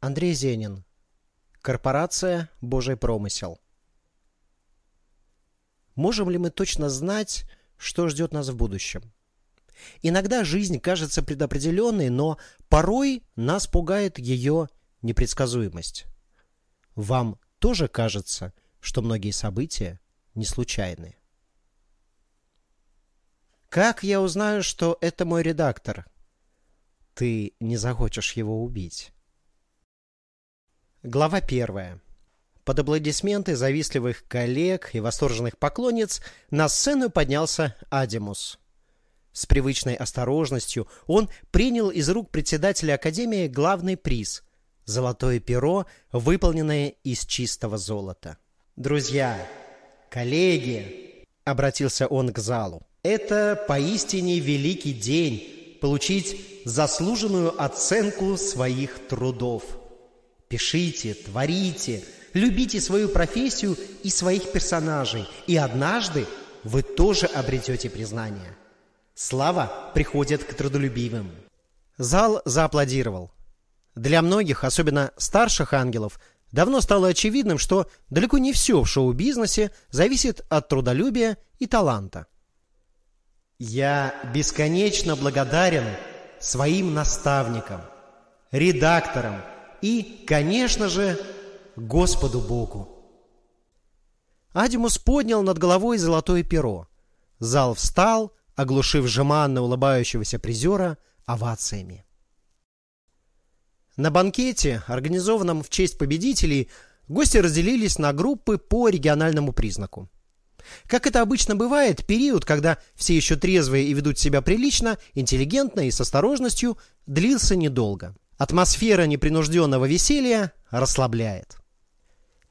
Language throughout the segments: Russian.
Андрей Зенин. Корпорация «Божий промысел». Можем ли мы точно знать, что ждет нас в будущем? Иногда жизнь кажется предопределенной, но порой нас пугает ее непредсказуемость. Вам тоже кажется, что многие события не случайны? Как я узнаю, что это мой редактор? Ты не захочешь его убить. Глава первая. Под аплодисменты завистливых коллег и восторженных поклонниц на сцену поднялся Адимус. С привычной осторожностью он принял из рук председателя Академии главный приз – золотое перо, выполненное из чистого золота. «Друзья, коллеги!» – обратился он к залу. «Это поистине великий день – получить заслуженную оценку своих трудов». Пишите, творите, любите свою профессию и своих персонажей, и однажды вы тоже обретете признание. Слава приходит к трудолюбивым. Зал зааплодировал. Для многих, особенно старших ангелов, давно стало очевидным, что далеко не все в шоу-бизнесе зависит от трудолюбия и таланта. Я бесконечно благодарен своим наставникам, редакторам, и, конечно же, Господу Богу. Адимус поднял над головой золотое перо. Зал встал, оглушив жеманно улыбающегося призера овациями. На банкете, организованном в честь победителей, гости разделились на группы по региональному признаку. Как это обычно бывает, период, когда все еще трезвые и ведут себя прилично, интеллигентно и с осторожностью, длился недолго – Атмосфера непринужденного веселья расслабляет.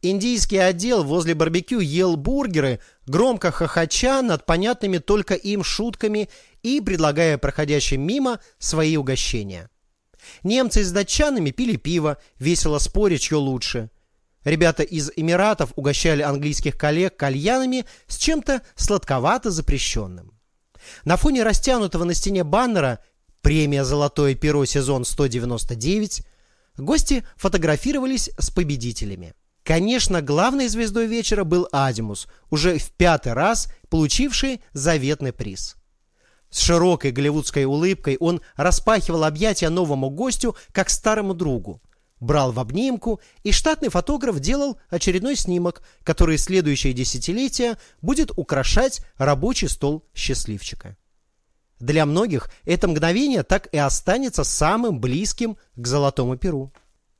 Индийский отдел возле барбекю ел бургеры, громко хохоча над понятными только им шутками и предлагая проходящим мимо свои угощения. Немцы с датчанами пили пиво, весело споря, чье лучше. Ребята из Эмиратов угощали английских коллег кальянами с чем-то сладковато запрещенным. На фоне растянутого на стене баннера Премия «Золотое перо» сезон 199. Гости фотографировались с победителями. Конечно, главной звездой вечера был Адимус, уже в пятый раз получивший заветный приз. С широкой голливудской улыбкой он распахивал объятия новому гостю, как старому другу. Брал в обнимку, и штатный фотограф делал очередной снимок, который следующее десятилетие будет украшать рабочий стол счастливчика. Для многих это мгновение так и останется самым близким к золотому перу.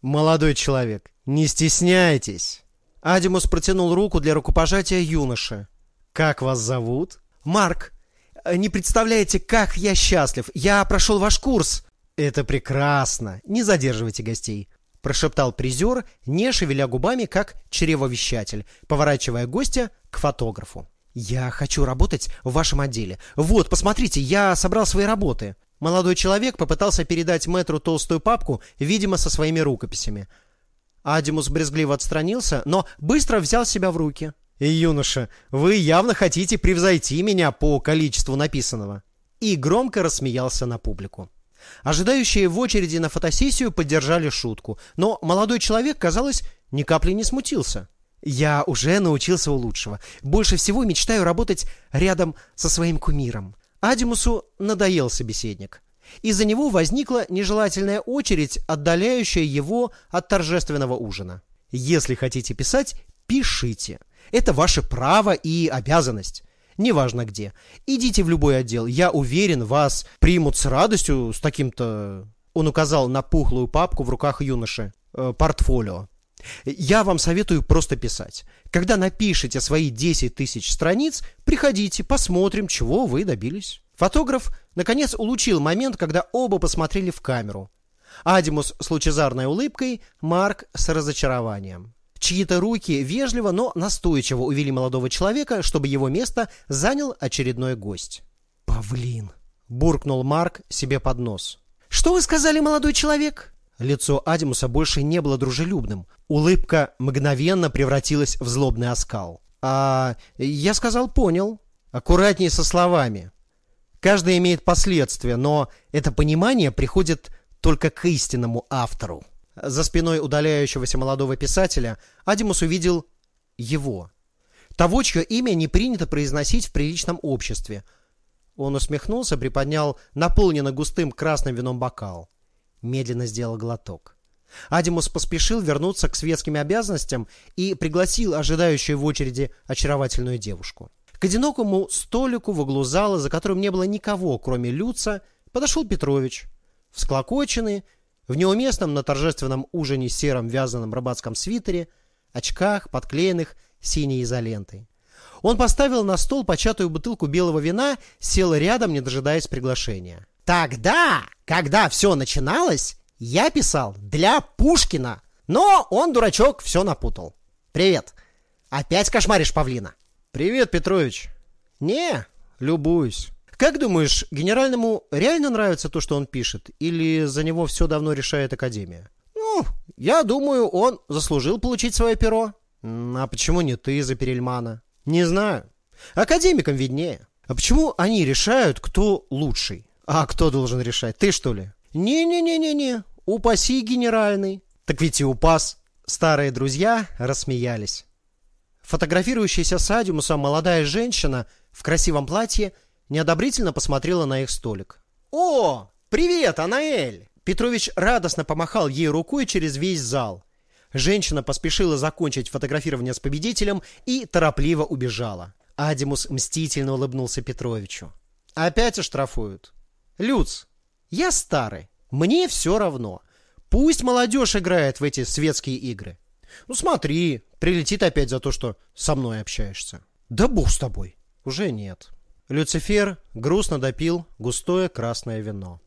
Молодой человек, не стесняйтесь. Адимус протянул руку для рукопожатия юноше. Как вас зовут? Марк. Не представляете, как я счастлив. Я прошел ваш курс. Это прекрасно. Не задерживайте гостей. Прошептал призер, не шевеля губами, как чревовещатель, поворачивая гостя к фотографу. «Я хочу работать в вашем отделе. Вот, посмотрите, я собрал свои работы». Молодой человек попытался передать мэтру толстую папку, видимо, со своими рукописями. Адимус брезгливо отстранился, но быстро взял себя в руки. «Юноша, вы явно хотите превзойти меня по количеству написанного». И громко рассмеялся на публику. Ожидающие в очереди на фотосессию поддержали шутку, но молодой человек, казалось, ни капли не смутился. Я уже научился у лучшего. Больше всего мечтаю работать рядом со своим кумиром. Адимусу надоел собеседник. Из-за него возникла нежелательная очередь, отдаляющая его от торжественного ужина. Если хотите писать, пишите. Это ваше право и обязанность. Неважно где. Идите в любой отдел. Я уверен, вас примут с радостью с таким-то... Он указал на пухлую папку в руках юноши. Э, портфолио. Я вам советую просто писать. Когда напишете свои 10 тысяч страниц, приходите, посмотрим, чего вы добились. Фотограф, наконец, улучил момент, когда оба посмотрели в камеру. Адимус с лучезарной улыбкой, Марк с разочарованием. Чьи-то руки вежливо, но настойчиво увели молодого человека, чтобы его место занял очередной гость. «Павлин!» – буркнул Марк себе под нос. «Что вы сказали, молодой человек?» Лицо Адимуса больше не было дружелюбным. Улыбка мгновенно превратилась в злобный оскал. «А я сказал, понял. Аккуратнее со словами. Каждый имеет последствия, но это понимание приходит только к истинному автору». За спиной удаляющегося молодого писателя Адимус увидел его. Того, чье имя не принято произносить в приличном обществе. Он усмехнулся, приподнял наполненный густым красным вином бокал. Медленно сделал глоток. Адимус поспешил вернуться к светским обязанностям и пригласил ожидающую в очереди очаровательную девушку. К одинокому столику в углу зала, за которым не было никого, кроме Люца, подошел Петрович. Всклокоченный, в неуместном на торжественном ужине сером вязаном рыбацком свитере, очках, подклеенных синей изолентой. Он поставил на стол початую бутылку белого вина, сел рядом, не дожидаясь приглашения. «Тогда, когда все начиналось, я писал для Пушкина, но он, дурачок, все напутал. Привет. Опять кошмаришь павлина?» «Привет, Петрович». «Не, любуюсь». Как думаешь, генеральному реально нравится то, что он пишет, или за него все давно решает Академия? Ну, я думаю, он заслужил получить свое перо. А почему не ты за Перельмана? Не знаю. Академикам виднее. А почему они решают, кто лучший? А кто должен решать? Ты что ли? Не-не-не-не-не. Упаси генеральный. Так ведь и упас. Старые друзья рассмеялись. Фотографирующаяся с Адиумусом молодая женщина в красивом платье неодобрительно посмотрела на их столик. «О, привет, Анаэль!» Петрович радостно помахал ей рукой через весь зал. Женщина поспешила закончить фотографирование с победителем и торопливо убежала. Адимус мстительно улыбнулся Петровичу. «Опять оштрафуют?» «Люц, я старый, мне все равно. Пусть молодежь играет в эти светские игры. Ну смотри, прилетит опять за то, что со мной общаешься. Да бог с тобой. Уже нет. Люцифер грустно допил густое красное вино.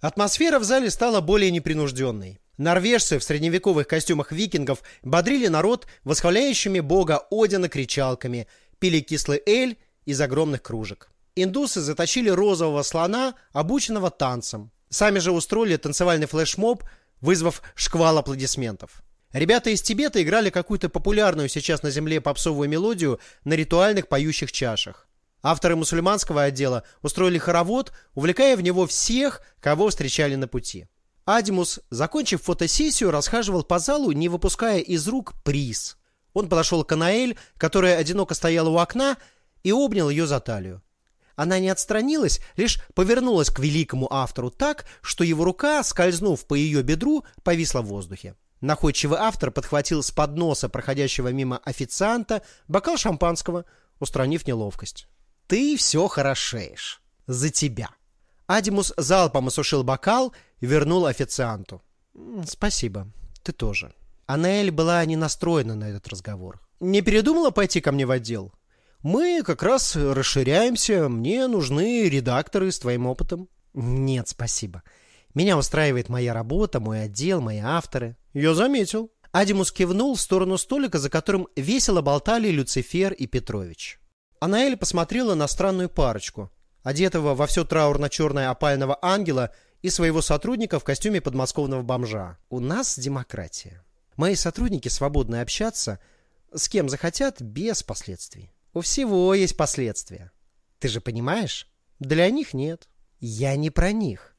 Атмосфера в зале стала более непринужденной. Норвежцы в средневековых костюмах викингов бодрили народ восхваляющими бога Одина кричалками, пили кислый эль из огромных кружек. Индусы заточили розового слона, обученного танцам. Сами же устроили танцевальный флешмоб, вызвав шквал аплодисментов. Ребята из Тибета играли какую-то популярную сейчас на земле попсовую мелодию на ритуальных поющих чашах. Авторы мусульманского отдела устроили хоровод, увлекая в него всех, кого встречали на пути. Адимус, закончив фотосессию, расхаживал по залу, не выпуская из рук приз. Он подошел к Анаэль, которая одиноко стояла у окна, и обнял ее за талию. Она не отстранилась, лишь повернулась к великому автору так, что его рука, скользнув по ее бедру, повисла в воздухе. Находчивый автор подхватил с подноса проходящего мимо официанта бокал шампанского, устранив неловкость. «Ты все хорошеешь. За тебя». Адимус залпом осушил бокал и вернул официанту. «Спасибо. Ты тоже». Анель была не настроена на этот разговор. «Не передумала пойти ко мне в отдел? Мы как раз расширяемся. Мне нужны редакторы с твоим опытом». «Нет, спасибо. Меня устраивает моя работа, мой отдел, мои авторы. Я заметил. Адимус кивнул в сторону столика, за которым весело болтали Люцифер и Петрович. Анаэль посмотрела на странную парочку, одетого во все траурно-черное опального ангела и своего сотрудника в костюме подмосковного бомжа. У нас демократия. Мои сотрудники свободны общаться с кем захотят без последствий. У всего есть последствия. Ты же понимаешь? Для них нет. Я не про них.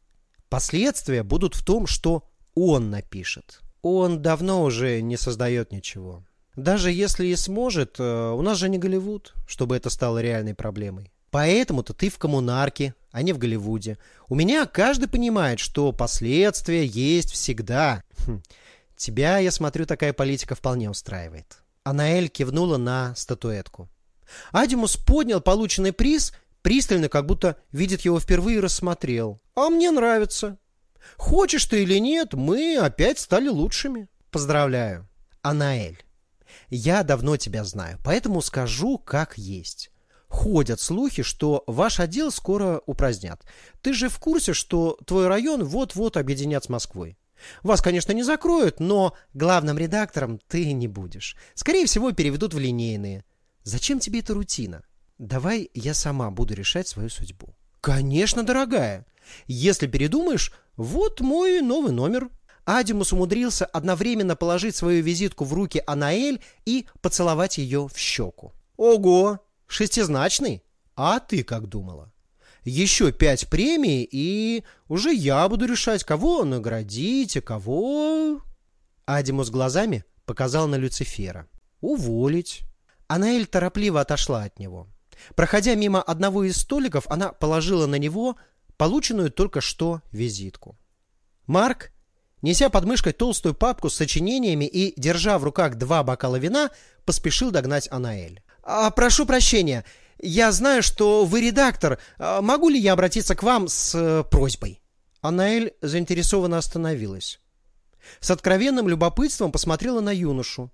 Последствия будут в том, что он напишет. Он давно уже не создает ничего. Даже если и сможет, э, у нас же не Голливуд, чтобы это стало реальной проблемой. Поэтому-то ты в коммунарке, а не в Голливуде. У меня каждый понимает, что последствия есть всегда. Хм. Тебя, я смотрю, такая политика вполне устраивает. Анаэль кивнула на статуэтку. Адимус поднял полученный приз Пристально, как будто видит его впервые, рассмотрел. А мне нравится. Хочешь ты или нет, мы опять стали лучшими. Поздравляю. Анаэль, я давно тебя знаю, поэтому скажу, как есть. Ходят слухи, что ваш отдел скоро упразднят. Ты же в курсе, что твой район вот-вот объединят с Москвой. Вас, конечно, не закроют, но главным редактором ты не будешь. Скорее всего, переведут в линейные. Зачем тебе эта рутина? Давай я сама буду решать свою судьбу. Конечно, дорогая. Если передумаешь, вот мой новый номер. Адимус умудрился одновременно положить свою визитку в руки Анаэль и поцеловать ее в щеку. Ого, шестизначный? А ты как думала? еще пять премий, и уже я буду решать, кого наградить, а кого...» Адимус глазами показал на Люцифера. «Уволить». Анаэль торопливо отошла от него. Проходя мимо одного из столиков, она положила на него полученную только что визитку. Марк, неся под мышкой толстую папку с сочинениями и держа в руках два бокала вина, поспешил догнать Анаэль. «А, «Прошу прощения, я знаю, что вы редактор. А, могу ли я обратиться к вам с э, просьбой?» Анаэль заинтересованно остановилась. С откровенным любопытством посмотрела на юношу.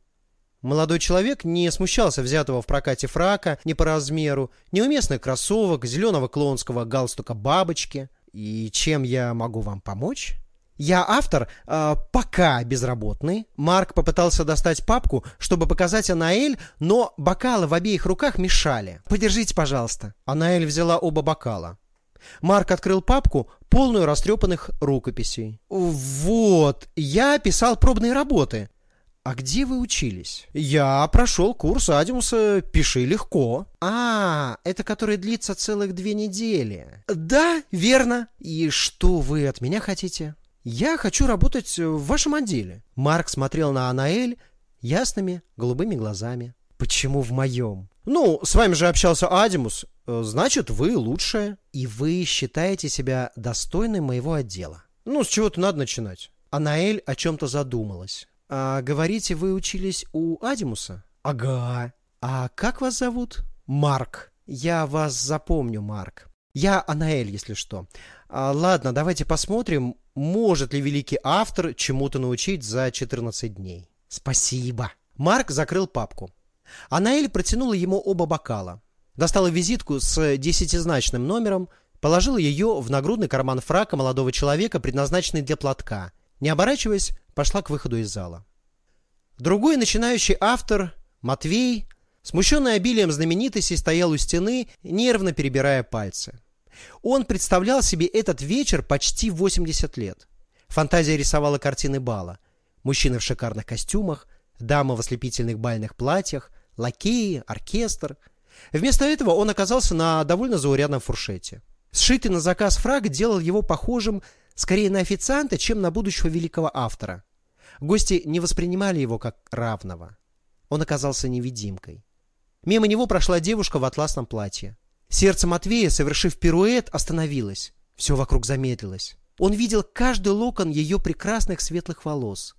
Молодой человек не смущался взятого в прокате фрака не по размеру, неуместных кроссовок, зеленого клоунского галстука бабочки. И чем я могу вам помочь? Я автор, э, пока безработный. Марк попытался достать папку, чтобы показать Анаэль, но бокалы в обеих руках мешали. Подержите, пожалуйста. Анаэль взяла оба бокала. Марк открыл папку, полную растрепанных рукописей. «Вот, я писал пробные работы. «А где вы учились?» «Я прошел курс Адимуса «Пиши легко». «А, это который длится целых две недели». «Да, верно. И что вы от меня хотите?» «Я хочу работать в вашем отделе». Марк смотрел на Анаэль ясными голубыми глазами. «Почему в моем?» «Ну, с вами же общался Адимус. Значит, вы лучшая». «И вы считаете себя достойной моего отдела?» «Ну, с чего-то надо начинать». Анаэль о чем-то задумалась. А, говорите, вы учились у Адимуса? Ага. А как вас зовут? Марк. Я вас запомню, Марк. Я Анаэль, если что. А, ладно, давайте посмотрим, может ли великий автор чему-то научить за 14 дней. Спасибо. Марк закрыл папку. Анаэль протянула ему оба бокала. Достала визитку с десятизначным номером, положила ее в нагрудный карман фрака молодого человека, предназначенный для платка. Не оборачиваясь, пошла к выходу из зала. Другой начинающий автор, Матвей, смущенный обилием знаменитостей, стоял у стены, нервно перебирая пальцы. Он представлял себе этот вечер почти 80 лет. Фантазия рисовала картины бала. Мужчины в шикарных костюмах, дамы в ослепительных бальных платьях, лакеи, оркестр. Вместо этого он оказался на довольно заурядном фуршете. Сшитый на заказ фраг делал его похожим скорее на официанта, чем на будущего великого автора. Гости не воспринимали его как равного. Он оказался невидимкой. Мимо него прошла девушка в атласном платье. Сердце Матвея, совершив пируэт, остановилось. Все вокруг замедлилось. Он видел каждый локон ее прекрасных светлых волос.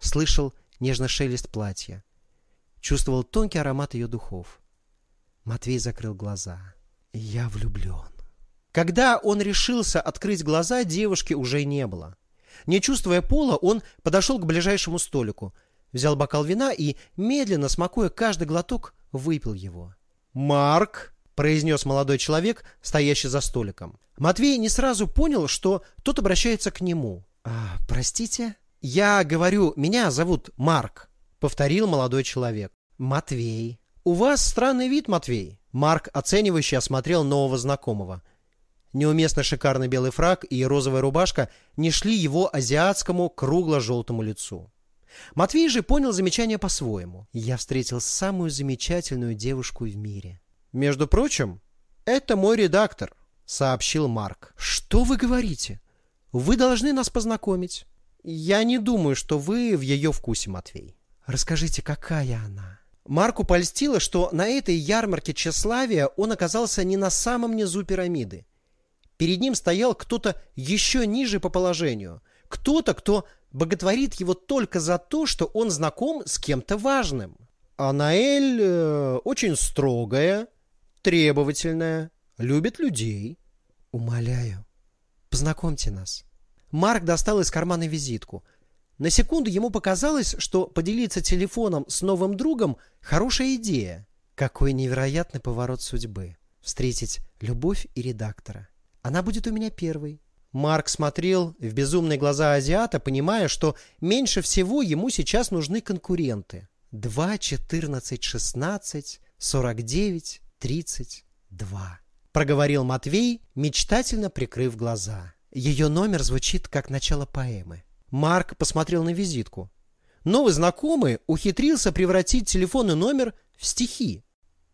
Слышал нежный шелест платья. Чувствовал тонкий аромат ее духов. Матвей закрыл глаза. «Я влюблен». Когда он решился открыть глаза, девушки уже не было. Не чувствуя пола, он подошел к ближайшему столику, взял бокал вина и, медленно смакуя каждый глоток, выпил его. «Марк!» – произнес молодой человек, стоящий за столиком. Матвей не сразу понял, что тот обращается к нему. «А, «Простите?» «Я говорю, меня зовут Марк», – повторил молодой человек. «Матвей». «У вас странный вид, Матвей». Марк оценивающе осмотрел нового знакомого – Неуместно шикарный белый фраг и розовая рубашка не шли его азиатскому кругло-желтому лицу. Матвей же понял замечание по-своему. «Я встретил самую замечательную девушку в мире». «Между прочим, это мой редактор», — сообщил Марк. «Что вы говорите? Вы должны нас познакомить». «Я не думаю, что вы в ее вкусе, Матвей». «Расскажите, какая она?» Марку польстило, что на этой ярмарке тщеславия он оказался не на самом низу пирамиды. Перед ним стоял кто-то еще ниже по положению. Кто-то, кто боготворит его только за то, что он знаком с кем-то важным. А Наэль э, очень строгая, требовательная, любит людей. Умоляю, познакомьте нас. Марк достал из кармана визитку. На секунду ему показалось, что поделиться телефоном с новым другом – хорошая идея. Какой невероятный поворот судьбы. Встретить любовь и редактора. Она будет у меня первой. Марк смотрел в безумные глаза азиата, понимая, что меньше всего ему сейчас нужны конкуренты. 2, 14, 16, 49, 32. Проговорил Матвей, мечтательно прикрыв глаза. Ее номер звучит как начало поэмы. Марк посмотрел на визитку. Новый знакомый ухитрился превратить телефонный номер в стихи.